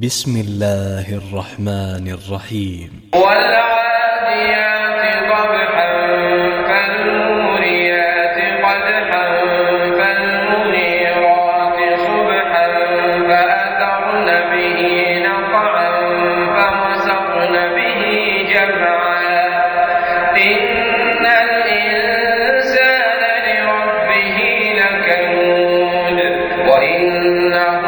بسم الله الرحمن الرحيم. والعاديات ضبحا فالموريات قدحا فالمنيرات صبحا فأثرن به نقعا فوسطن به جمعا. إن الإنسان لربه لكنود وإنه